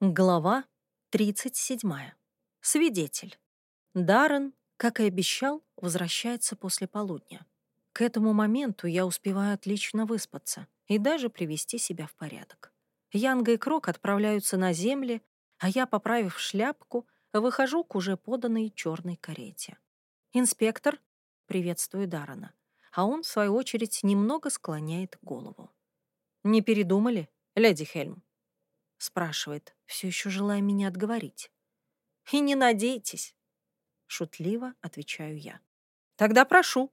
Глава 37. Свидетель. Даррен, как и обещал, возвращается после полудня. К этому моменту я успеваю отлично выспаться и даже привести себя в порядок. Янга и Крок отправляются на земли, а я, поправив шляпку, выхожу к уже поданной черной карете. «Инспектор», — приветствую Даррена, а он, в свою очередь, немного склоняет голову. «Не передумали, леди Хельм?» — спрашивает, все еще желая меня отговорить. «И не надейтесь!» — шутливо отвечаю я. «Тогда прошу».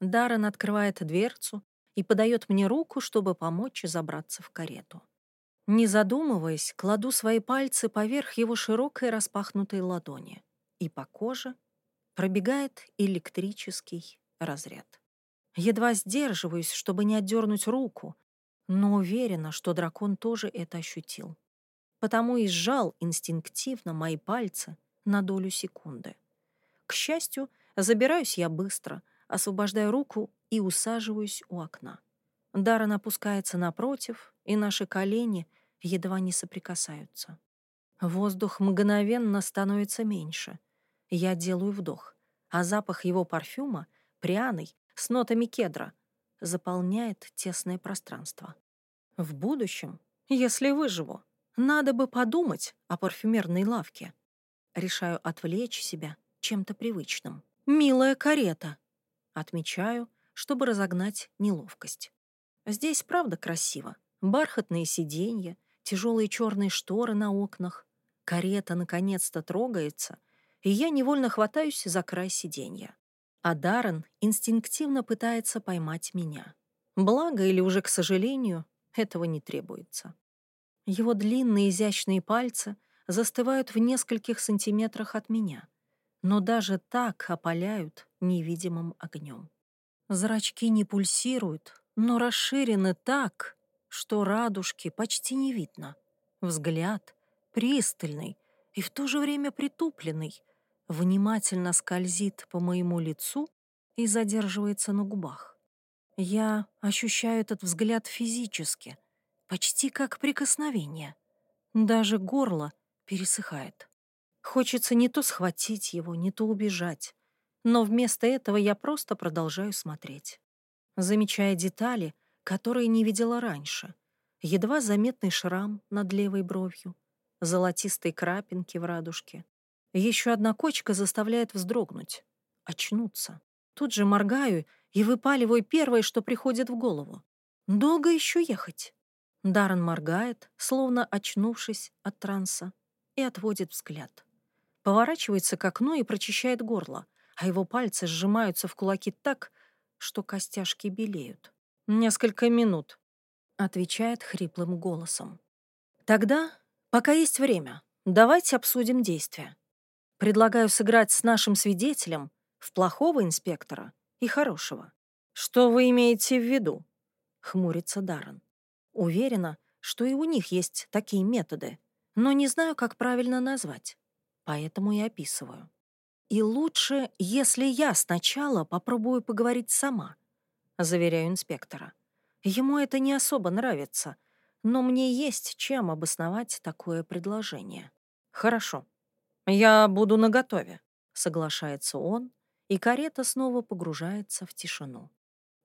Даррен открывает дверцу и подает мне руку, чтобы помочь забраться в карету. Не задумываясь, кладу свои пальцы поверх его широкой распахнутой ладони, и по коже пробегает электрический разряд. Едва сдерживаюсь, чтобы не отдернуть руку, но уверена, что дракон тоже это ощутил потому и сжал инстинктивно мои пальцы на долю секунды. К счастью, забираюсь я быстро, освобождаю руку и усаживаюсь у окна. Даррен опускается напротив, и наши колени едва не соприкасаются. Воздух мгновенно становится меньше. Я делаю вдох, а запах его парфюма, пряный, с нотами кедра, заполняет тесное пространство. В будущем, если выживу, надо бы подумать о парфюмерной лавке. Решаю отвлечь себя чем-то привычным. «Милая карета!» Отмечаю, чтобы разогнать неловкость. Здесь правда красиво. Бархатные сиденья, тяжелые черные шторы на окнах. Карета наконец-то трогается, и я невольно хватаюсь за край сиденья. А Даррен инстинктивно пытается поймать меня. Благо или уже, к сожалению, этого не требуется. Его длинные изящные пальцы застывают в нескольких сантиметрах от меня, но даже так опаляют невидимым огнем. Зрачки не пульсируют, но расширены так, что радужки почти не видно. Взгляд пристальный и в то же время притупленный, внимательно скользит по моему лицу и задерживается на губах. Я ощущаю этот взгляд физически — почти как прикосновение. Даже горло пересыхает. Хочется не то схватить его, не то убежать. Но вместо этого я просто продолжаю смотреть. Замечая детали, которые не видела раньше. Едва заметный шрам над левой бровью, золотистые крапинки в радужке. Еще одна кочка заставляет вздрогнуть, очнуться. Тут же моргаю и выпаливаю первое, что приходит в голову. Долго еще ехать? Даррен моргает, словно очнувшись от транса, и отводит взгляд. Поворачивается к окну и прочищает горло, а его пальцы сжимаются в кулаки так, что костяшки белеют. «Несколько минут», — отвечает хриплым голосом. «Тогда, пока есть время, давайте обсудим действия. Предлагаю сыграть с нашим свидетелем в плохого инспектора и хорошего. Что вы имеете в виду?» — хмурится Даррен. Уверена, что и у них есть такие методы, но не знаю, как правильно назвать, поэтому и описываю. И лучше, если я сначала попробую поговорить сама, заверяю инспектора. Ему это не особо нравится, но мне есть чем обосновать такое предложение. Хорошо, я буду наготове, соглашается он, и карета снова погружается в тишину.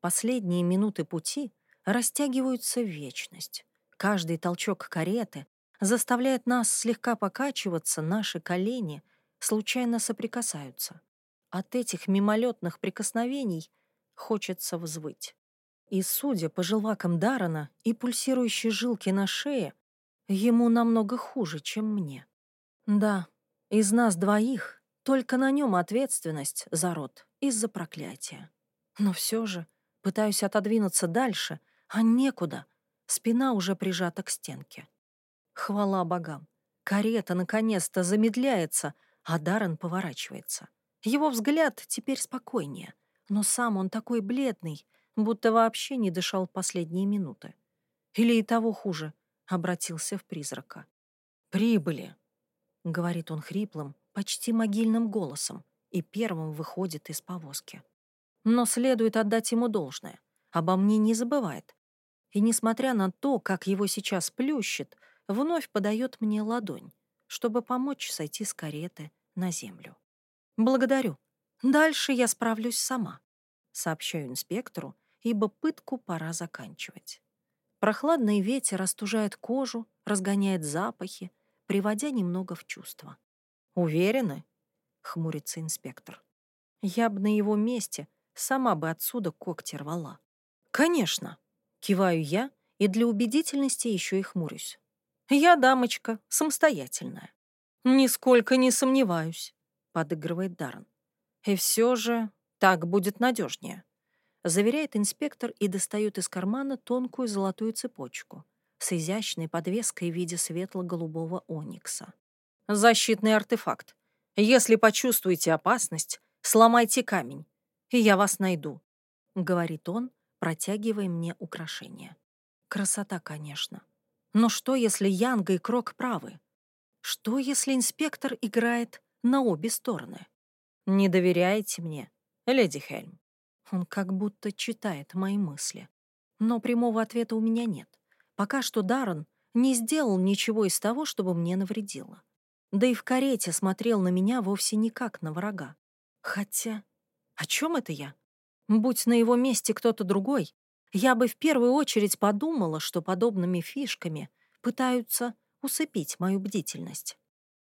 Последние минуты пути растягиваются в вечность. Каждый толчок кареты заставляет нас слегка покачиваться, наши колени случайно соприкасаются. От этих мимолетных прикосновений хочется взвыть. И, судя по желвакам Дарана и пульсирующей жилке на шее, ему намного хуже, чем мне. Да, из нас двоих только на нем ответственность за род из-за проклятия. Но все же пытаюсь отодвинуться дальше, а некуда. Спина уже прижата к стенке. Хвала богам. Карета наконец-то замедляется, а Даррен поворачивается. Его взгляд теперь спокойнее, но сам он такой бледный, будто вообще не дышал последние минуты. Или и того хуже, обратился в призрака. «Прибыли», — говорит он хриплым, почти могильным голосом, и первым выходит из повозки. Но следует отдать ему должное. Обо мне не забывает, и несмотря на то, как его сейчас плющит, вновь подает мне ладонь, чтобы помочь сойти с кареты на землю. «Благодарю. Дальше я справлюсь сама», — сообщаю инспектору, ибо пытку пора заканчивать. Прохладный ветер остужает кожу, разгоняет запахи, приводя немного в чувство. «Уверены?» — хмурится инспектор. «Я бы на его месте сама бы отсюда когти рвала». «Конечно!» — киваю я и для убедительности еще и хмурюсь. «Я дамочка, самостоятельная». «Нисколько не сомневаюсь», — подыгрывает Даррен. «И все же так будет надежнее заверяет инспектор и достает из кармана тонкую золотую цепочку с изящной подвеской в виде светло-голубого оникса. «Защитный артефакт. Если почувствуете опасность, сломайте камень, и я вас найду», — говорит он, протягивая мне украшение. Красота, конечно. Но что, если Янга и Крок правы? Что, если инспектор играет на обе стороны? Не доверяете мне, леди Хельм? Он как будто читает мои мысли. Но прямого ответа у меня нет. Пока что Даррен не сделал ничего из того, чтобы мне навредило. Да и в карете смотрел на меня вовсе не как на врага. Хотя, о чем это я? Будь на его месте кто-то другой, я бы в первую очередь подумала, что подобными фишками пытаются усыпить мою бдительность.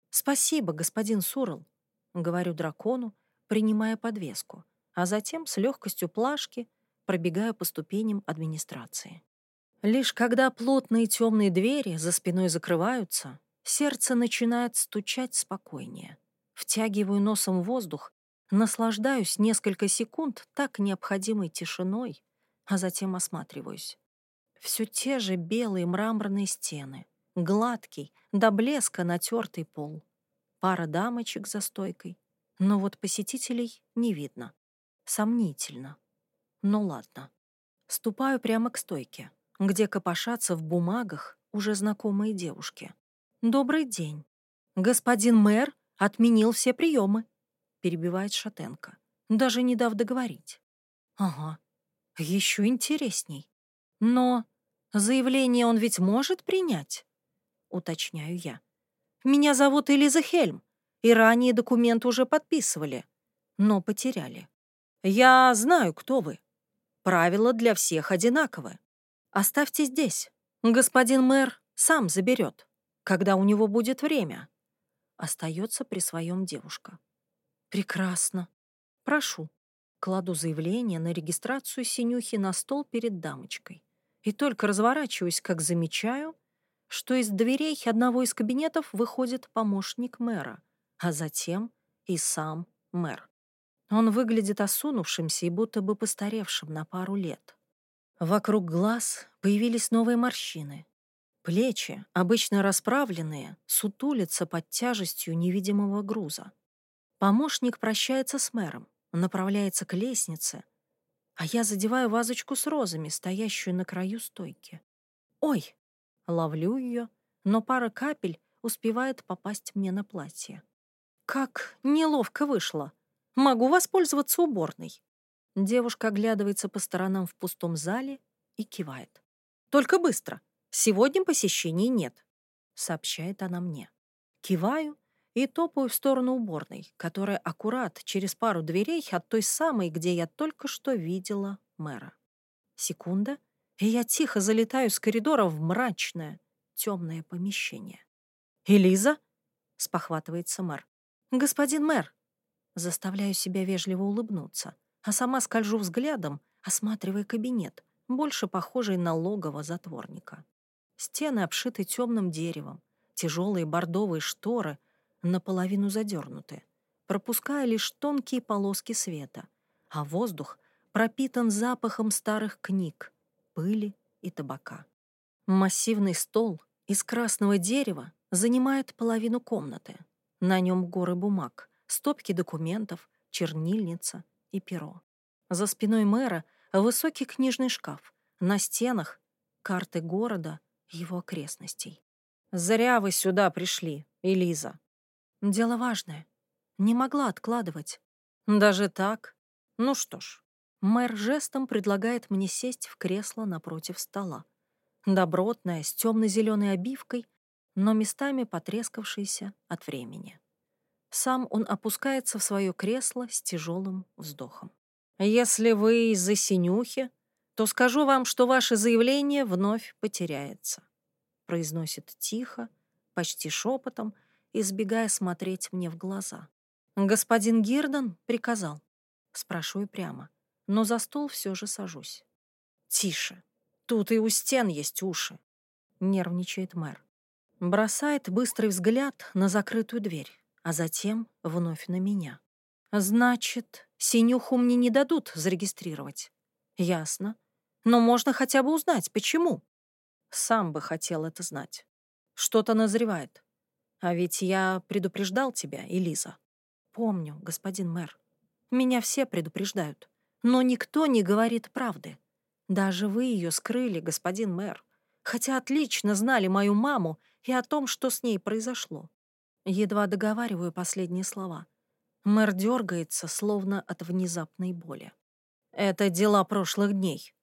«Спасибо, господин Сурл», — говорю дракону, принимая подвеску а затем с легкостью плашки пробегаю по ступеням администрации. Лишь когда плотные темные двери за спиной закрываются, сердце начинает стучать спокойнее. Втягиваю носом воздух, наслаждаюсь несколько секунд так необходимой тишиной, а затем осматриваюсь. Все те же белые мраморные стены, гладкий, до блеска натертый пол, пара дамочек за стойкой, но вот посетителей не видно. Сомнительно. Ну ладно. Ступаю прямо к стойке, где копошатся в бумагах уже знакомые девушки. «Добрый день. Господин мэр отменил все приемы», — перебивает Шатенко, даже не дав договорить. «Ага, еще интересней. Но заявление он ведь может принять?» — уточняю я. «Меня зовут Элиза Хельм, и ранее документ уже подписывали, но потеряли. «Я знаю, кто вы. Правила для всех одинаковы. Оставьте здесь. Господин мэр сам заберет, когда у него будет время». Остается при своем девушка. «Прекрасно. Прошу». Кладу заявление на регистрацию синюхи на стол перед дамочкой. И только разворачиваюсь, как замечаю, что из дверей одного из кабинетов выходит помощник мэра, а затем и сам мэр. Он выглядит осунувшимся и будто бы постаревшим на пару лет. Вокруг глаз появились новые морщины. Плечи, обычно расправленные, сутулятся под тяжестью невидимого груза. Помощник прощается с мэром, направляется к лестнице, а я задеваю вазочку с розами, стоящую на краю стойки. «Ой!» — ловлю ее, но пара капель успевает попасть мне на платье. «Как неловко вышло!» Могу воспользоваться уборной». Девушка оглядывается по сторонам в пустом зале и кивает. «Только быстро. Сегодня посещений нет», — сообщает она мне. Киваю и топаю в сторону уборной, которая аккурат через пару дверей от той самой, где я только что видела мэра. Секунда, и я тихо залетаю с коридора в мрачное, темное помещение. «Элиза?» — спохватывается мэр. «Господин мэр, Заставляю себя вежливо улыбнуться, а сама скольжу взглядом, осматривая кабинет, больше похожий на логово затворника. Стены обшиты темным деревом, тяжелые бордовые шторы наполовину задернуты, пропуская лишь тонкие полоски света, а воздух пропитан запахом старых книг, пыли и табака. Массивный стол из красного дерева занимает половину комнаты. На нем горы бумаг, стопки документов, чернильница и перо. За спиной мэра высокий книжный шкаф, на стенах карты города его окрестностей. «Зря вы сюда пришли, Элиза». «Дело важное. Не могла откладывать». «Даже так? Ну что ж». Мэр жестом предлагает мне сесть в кресло напротив стола. Добротное, с темно-зеленой обивкой, но местами потрескавшийся от времени. Сам он опускается в свое кресло с тяжелым вздохом. «Если вы из-за синюхи, то скажу вам, что ваше заявление вновь потеряется», произносит тихо, почти шепотом, избегая смотреть мне в глаза. «Господин Гирдон приказал». Спрашиваю прямо, но за стол все же сажусь. «Тише. Тут и у стен есть уши», — нервничает мэр. Бросает быстрый взгляд на закрытую дверь, а затем вновь на меня. «Значит, синюху мне не дадут зарегистрировать?» «Ясно. Но можно хотя бы узнать, почему?» «Сам бы хотел это знать. Что-то назревает. А ведь я предупреждал тебя, Элиза». «Помню, господин мэр. Меня все предупреждают. Но никто не говорит правды. Даже вы ее скрыли, господин мэр, хотя отлично знали мою маму и о том, что с ней произошло. Едва договариваю последние слова. Мэр дергается, словно от внезапной боли. Это дела прошлых дней.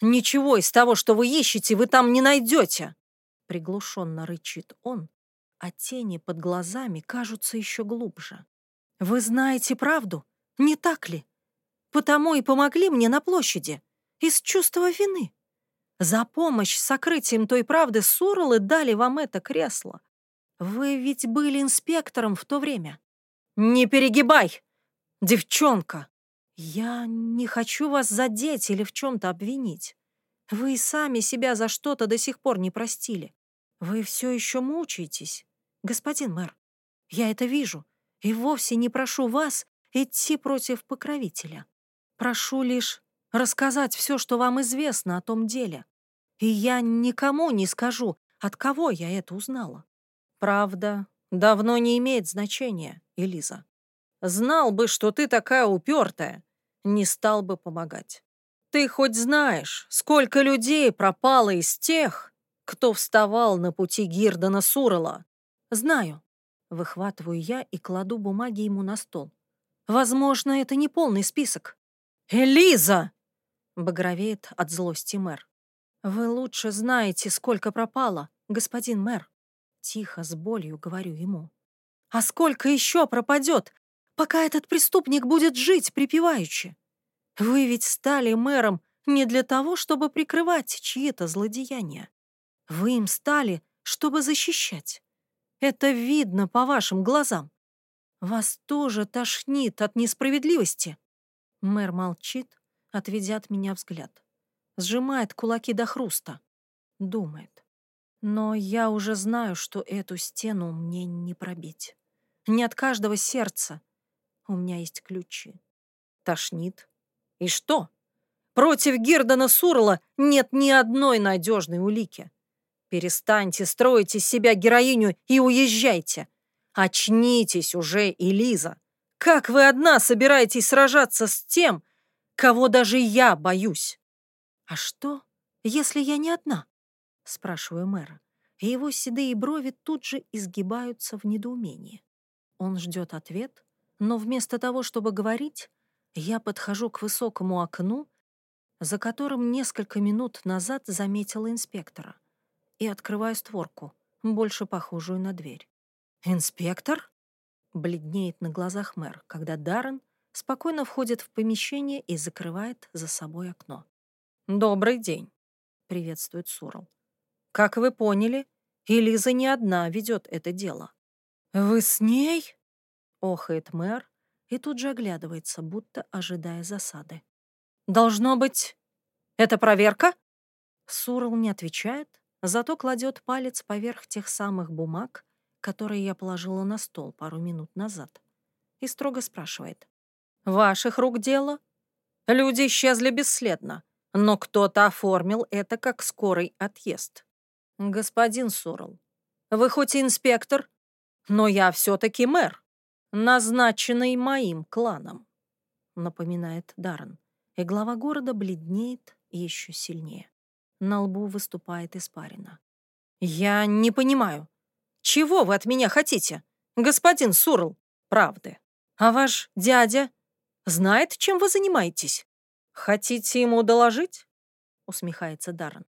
Ничего из того, что вы ищете, вы там не найдете. Приглушенно рычит он, а тени под глазами кажутся еще глубже. Вы знаете правду, не так ли? Потому и помогли мне на площади. Из чувства вины. За помощь с сокрытием той правды Суралы дали вам это кресло. Вы ведь были инспектором в то время. Не перегибай, девчонка. Я не хочу вас задеть или в чем-то обвинить. Вы и сами себя за что-то до сих пор не простили. Вы все еще мучаетесь, господин мэр. Я это вижу и вовсе не прошу вас идти против покровителя. Прошу лишь рассказать все, что вам известно о том деле. И я никому не скажу, от кого я это узнала. Правда, давно не имеет значения, Элиза. Знал бы, что ты такая упертая, не стал бы помогать. Ты хоть знаешь, сколько людей пропало из тех, кто вставал на пути Гирдона Сурала? Знаю. Выхватываю я и кладу бумаги ему на стол. Возможно, это не полный список. «Элиза!» — багровеет от злости мэр. «Вы лучше знаете, сколько пропало, господин мэр». Тихо, с болью говорю ему. «А сколько еще пропадет, пока этот преступник будет жить припеваючи? Вы ведь стали мэром не для того, чтобы прикрывать чьи-то злодеяния. Вы им стали, чтобы защищать. Это видно по вашим глазам. Вас тоже тошнит от несправедливости. Мэр молчит, отведя от меня взгляд. Сжимает кулаки до хруста. Думает. Но я уже знаю, что эту стену мне не пробить. Не от каждого сердца. У меня есть ключи. Тошнит. И что? Против Гирдона Сурла нет ни одной надежной улики. Перестаньте строить из себя героиню и уезжайте. Очнитесь уже, Элиза. Как вы одна собираетесь сражаться с тем, кого даже я боюсь? А что, если я не одна? Спрашиваю мэра, и его седые брови тут же изгибаются в недоумении. Он ждет ответ, но вместо того, чтобы говорить, я подхожу к высокому окну, за которым несколько минут назад заметила инспектора, и открываю створку, больше похожую на дверь. «Инспектор?» Бледнеет на глазах мэр, когда Даррен спокойно входит в помещение и закрывает за собой окно. «Добрый день», — приветствует Сурал. «Как вы поняли, Элиза не одна ведет это дело». «Вы с ней?» — охает мэр и тут же оглядывается, будто ожидая засады. «Должно быть, это проверка?» Сурал не отвечает, зато кладет палец поверх тех самых бумаг, которые я положила на стол пару минут назад, и строго спрашивает. «Ваших рук дело? Люди исчезли бесследно, но кто-то оформил это как скорый отъезд. Господин Сурл, вы хоть и инспектор, но я все-таки мэр, назначенный моим кланом», напоминает Даррен, и глава города бледнеет еще сильнее. На лбу выступает испарина. «Я не понимаю, чего вы от меня хотите, господин Сурл? Правды. А ваш дядя знает, чем вы занимаетесь? Хотите ему доложить? Усмехается Даррен.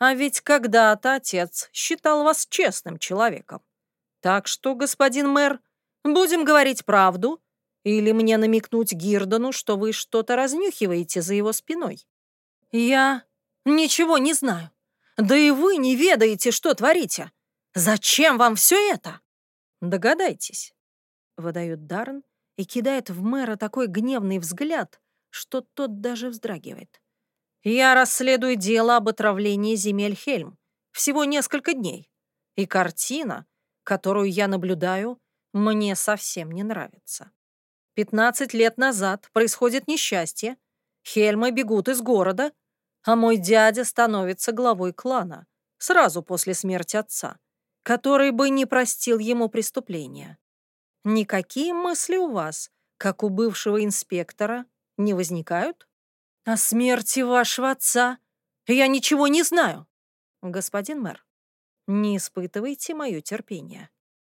А ведь когда-то отец считал вас честным человеком. Так что, господин мэр, будем говорить правду или мне намекнуть Гирдону, что вы что-то разнюхиваете за его спиной? Я ничего не знаю. Да и вы не ведаете, что творите. Зачем вам все это? Догадайтесь, выдает Даррен и кидает в мэра такой гневный взгляд, что тот даже вздрагивает. Я расследую дело об отравлении земель Хельм. Всего несколько дней. И картина, которую я наблюдаю, мне совсем не нравится. Пятнадцать лет назад происходит несчастье. Хельмы бегут из города, а мой дядя становится главой клана сразу после смерти отца, который бы не простил ему преступления. Никакие мысли у вас, как у бывшего инспектора, не возникают? О смерти вашего отца я ничего не знаю. Господин мэр, не испытывайте мое терпение.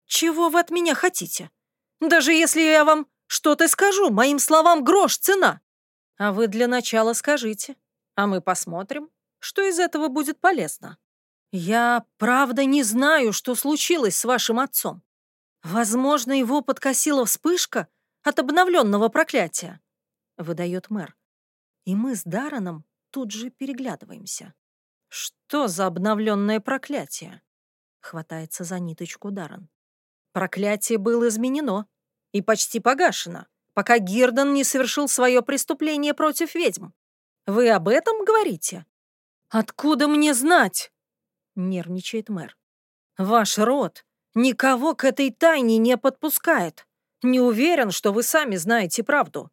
Чего вы от меня хотите? Даже если я вам что-то скажу, моим словам грош цена. А вы для начала скажите, а мы посмотрим, что из этого будет полезно. Я правда не знаю, что случилось с вашим отцом. Возможно, его подкосила вспышка от обновленного проклятия, выдает мэр. И мы с Дараном тут же переглядываемся. Что за обновленное проклятие? Хватается за ниточку Даран. Проклятие было изменено и почти погашено, пока Гирдон не совершил свое преступление против ведьм. Вы об этом говорите? Откуда мне знать? Нервничает мэр. Ваш род никого к этой тайне не подпускает. Не уверен, что вы сами знаете правду.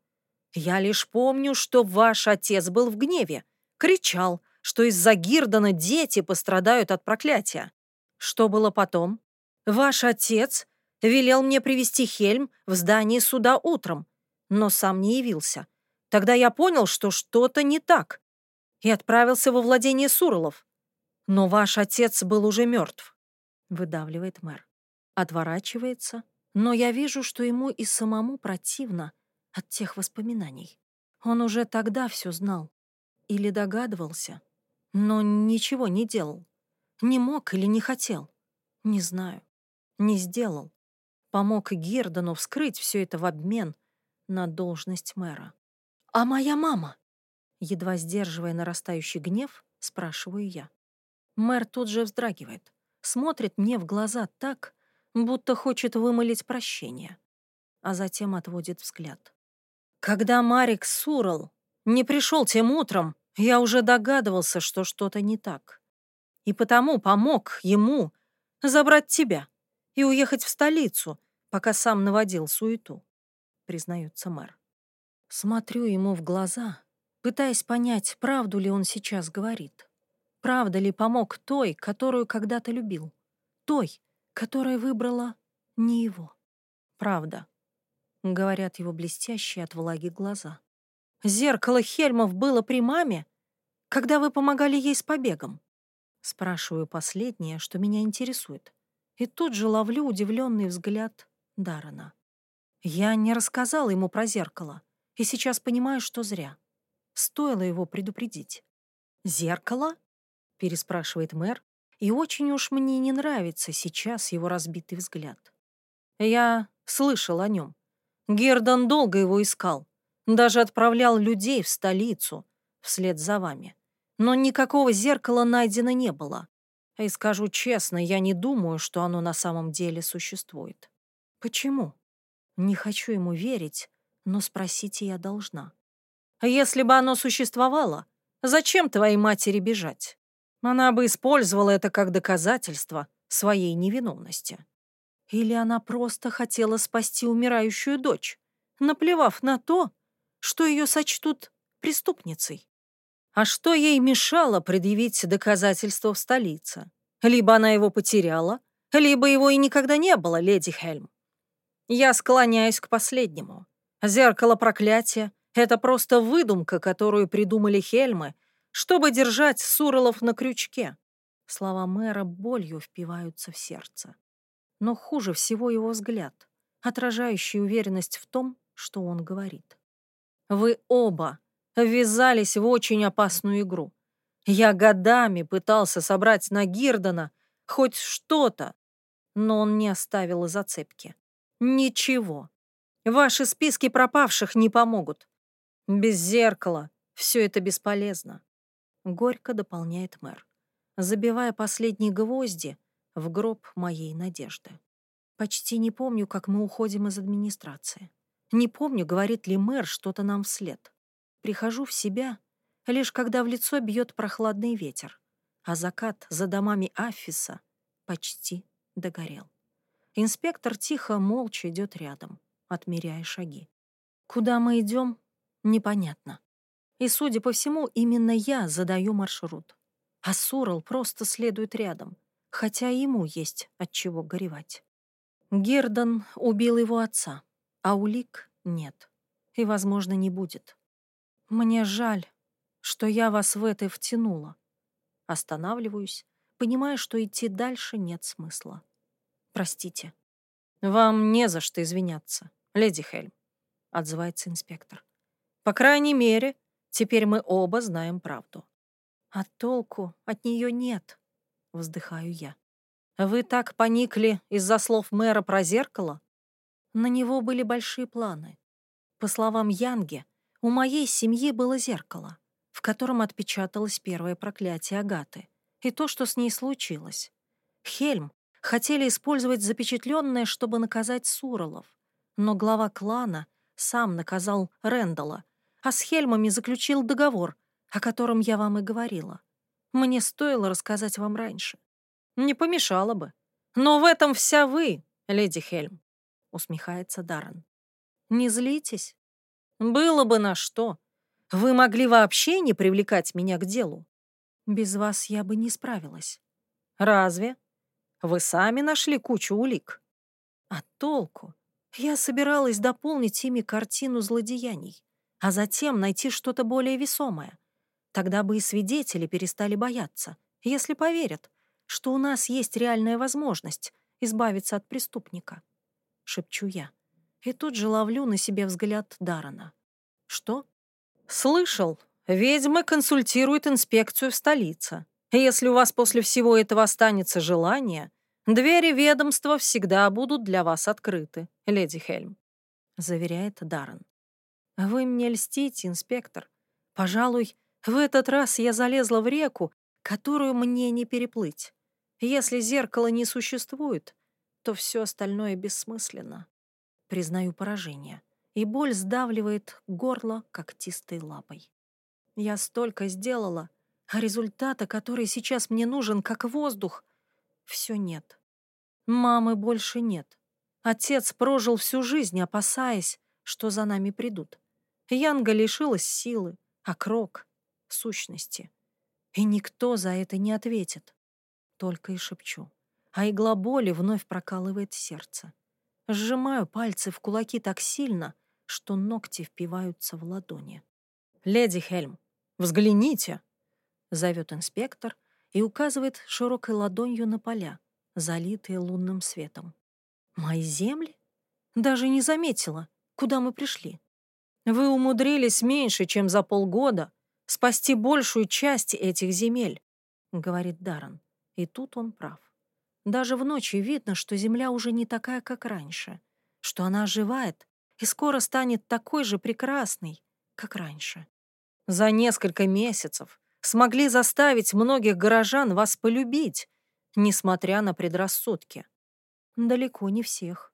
Я лишь помню, что ваш отец был в гневе, кричал, что из-за Гирдона дети пострадают от проклятия. Что было потом? Ваш отец велел мне привести Хельм в здание суда утром, но сам не явился. Тогда я понял, что что-то не так, и отправился во владение Суролов. Но ваш отец был уже мертв, выдавливает мэр. Отворачивается, но я вижу, что ему и самому противно от тех воспоминаний. Он уже тогда все знал или догадывался, но ничего не делал. Не мог или не хотел. Не знаю. Не сделал. Помог Гердону вскрыть все это в обмен на должность мэра. «А моя мама?» Едва сдерживая нарастающий гнев, спрашиваю я. Мэр тут же вздрагивает, смотрит мне в глаза так, будто хочет вымолить прощение, а затем отводит взгляд. Когда Марик Сурал не пришел тем утром, я уже догадывался, что что-то не так. И потому помог ему забрать тебя и уехать в столицу, пока сам наводил суету, признается мэр. Смотрю ему в глаза, пытаясь понять, правду ли он сейчас говорит. Правда ли помог той, которую когда-то любил? Той, которая выбрала не его. Правда, говорят его блестящие от влаги глаза. Зеркало Хельмов было при маме, когда вы помогали ей с побегом. Спрашиваю последнее, что меня интересует. И тут же ловлю удивленный взгляд Дарана. Я не рассказала ему про зеркало. И сейчас понимаю, что зря. Стоило его предупредить. «Зеркало?» — переспрашивает мэр, и очень уж мне не нравится сейчас его разбитый взгляд. Я слышал о нем. Гердон долго его искал, даже отправлял людей в столицу вслед за вами. Но никакого зеркала найдено не было. И скажу честно, я не думаю, что оно на самом деле существует. Почему? Не хочу ему верить, но спросить я должна. Если бы оно существовало, зачем твоей матери бежать? Она бы использовала это как доказательство своей невиновности. Или она просто хотела спасти умирающую дочь, наплевав на то, что ее сочтут преступницей. А что ей мешало предъявить доказательства в столице? Либо она его потеряла, либо его и никогда не было, леди Хельм. Я склоняюсь к последнему. Зеркало проклятия — это просто выдумка, которую придумали Хельмы, чтобы держать Суролов на крючке. Слова мэра болью впиваются в сердце. Но хуже всего его взгляд, отражающий уверенность в том, что он говорит. Вы оба ввязались в очень опасную игру. Я годами пытался собрать на Гирдона хоть что-то, но он не оставил зацепки. Ничего. Ваши списки пропавших не помогут. Без зеркала все это бесполезно. Горько дополняет мэр, забивая последние гвозди в гроб моей надежды. Почти не помню, как мы уходим из администрации. Не помню, говорит ли мэр что-то нам вслед. Прихожу в себя, лишь когда в лицо бьет прохладный ветер, а закат за домами Афиса почти догорел. Инспектор тихо, молча идет рядом, отмеряя шаги. Куда мы идем, непонятно. И, судя по всему, именно я задаю маршрут. А Сурал просто следует рядом, хотя ему есть от чего горевать. Гердон убил его отца, а улик нет. И, возможно, не будет. Мне жаль, что я вас в это втянула. Останавливаюсь, понимая, что идти дальше нет смысла. Простите. Вам не за что извиняться, леди Хельм, отзывается инспектор. По крайней мере, теперь мы оба знаем правду. А толку от нее нет, вздыхаю я. Вы так поникли из-за слов мэра про зеркало? На него были большие планы. По словам Янге, у моей семьи было зеркало, в котором отпечаталось первое проклятие Агаты и то, что с ней случилось. Хельм хотели использовать запечатленное, чтобы наказать Суролов, но глава клана сам наказал Рэндала, а с Хельмами заключил договор, о котором я вам и говорила. Мне стоило рассказать вам раньше. Не помешало бы. Но в этом вся вы, леди Хельм, усмехается Даррен. Не злитесь. Было бы на что. Вы могли вообще не привлекать меня к делу. Без вас я бы не справилась. Разве? Вы сами нашли кучу улик. А толку? Я собиралась дополнить ими картину злодеяний, а затем найти что-то более весомое. Тогда бы и свидетели перестали бояться, если поверят, что у нас есть реальная возможность избавиться от преступника. Шепчу я. И тут же ловлю на себе взгляд Дарана. Что? Слышал, ведьмы консультируют инспекцию в столице. Если у вас после всего этого останется желание, двери ведомства всегда будут для вас открыты, леди Хельм, заверяет Даррен. Вы мне льстите, инспектор. Пожалуй, в этот раз я залезла в реку, которую мне не переплыть. Если зеркала не существует, то все остальное бессмысленно. Признаю поражение, и боль сдавливает горло когтистой лапой. Я столько сделала, а результата, который сейчас мне нужен, как воздух, все нет. Мамы больше нет. Отец прожил всю жизнь, опасаясь, что за нами придут. Янга лишилась силы, а Крок — сущности. И никто за это не ответит только и шепчу. А игла боли вновь прокалывает сердце. Сжимаю пальцы в кулаки так сильно, что ногти впиваются в ладони. «Леди Хельм, взгляните!» — зовет инспектор и указывает широкой ладонью на поля, залитые лунным светом. «Мои земли? Даже не заметила, куда мы пришли. Вы умудрились меньше, чем за полгода спасти большую часть этих земель», — говорит Даррен. И тут он прав. Даже в ночи видно, что Земля уже не такая, как раньше, что она оживает и скоро станет такой же прекрасной, как раньше. За несколько месяцев смогли заставить многих горожан вас полюбить, несмотря на предрассудки. Далеко не всех,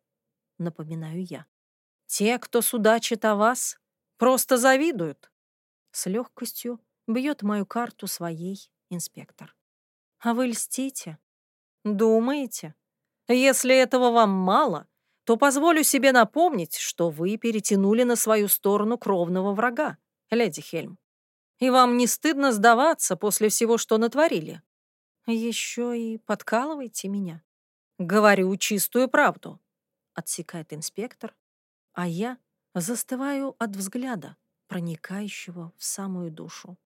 напоминаю я. Те, кто судачит о вас, просто завидуют. С легкостью бьет мою карту своей инспектор. А вы льстите? Думаете? Если этого вам мало, то позволю себе напомнить, что вы перетянули на свою сторону кровного врага, леди Хельм. И вам не стыдно сдаваться после всего, что натворили? Еще и подкалывайте меня. Говорю чистую правду, отсекает инспектор, а я застываю от взгляда, проникающего в самую душу.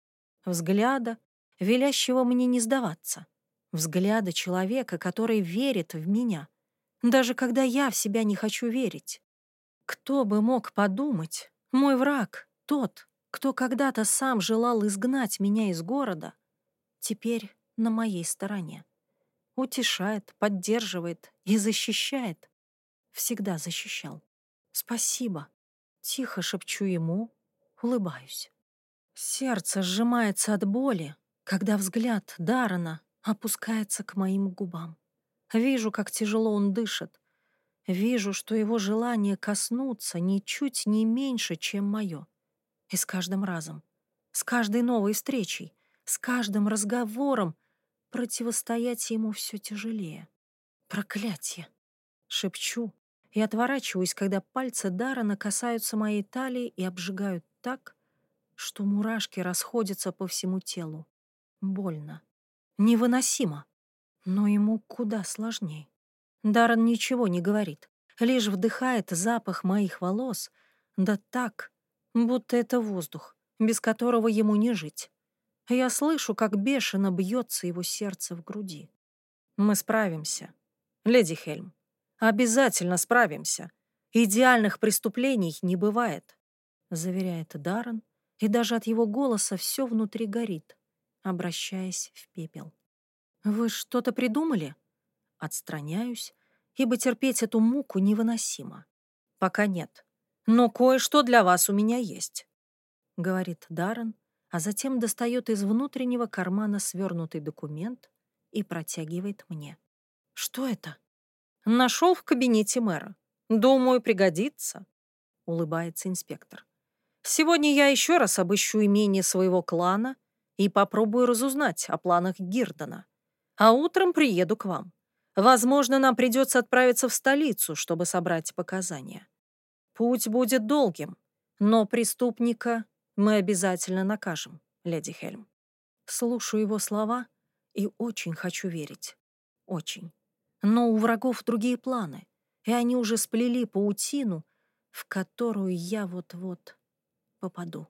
Взгляда, велящего мне не сдаваться. Взгляда человека, который верит в меня, даже когда я в себя не хочу верить. Кто бы мог подумать, мой враг, тот, кто когда-то сам желал изгнать меня из города, теперь на моей стороне. Утешает, поддерживает и защищает. Всегда защищал. Спасибо. Тихо шепчу ему, улыбаюсь. Сердце сжимается от боли, когда взгляд Дарана опускается к моим губам. Вижу, как тяжело он дышит. Вижу, что его желание коснуться ничуть не меньше, чем мое. И с каждым разом, с каждой новой встречей, с каждым разговором противостоять ему все тяжелее. Проклятие! Шепчу и отворачиваюсь, когда пальцы Дарана касаются моей талии и обжигают так, что мурашки расходятся по всему телу. Больно. Невыносимо. Но ему куда сложнее. Даррен ничего не говорит, лишь вдыхает запах моих волос, да так, будто это воздух, без которого ему не жить. Я слышу, как бешено бьется его сердце в груди. Мы справимся. Леди Хельм, обязательно справимся. Идеальных преступлений не бывает, заверяет Даррен, и даже от его голоса все внутри горит, обращаясь в пепел. «Вы что-то придумали?» Отстраняюсь, ибо терпеть эту муку невыносимо. «Пока нет. Но кое-что для вас у меня есть», — говорит Даррен, а затем достает из внутреннего кармана свернутый документ и протягивает мне. «Что это?» «Нашел в кабинете мэра. Думаю, пригодится», — улыбается инспектор. «Сегодня я еще раз обыщу имение своего клана и попробую разузнать о планах Гирдона а утром приеду к вам. Возможно, нам придется отправиться в столицу, чтобы собрать показания. Путь будет долгим, но преступника мы обязательно накажем, леди Хельм. Слушаю его слова и очень хочу верить. Очень. Но у врагов другие планы, и они уже сплели паутину, в которую я вот-вот попаду.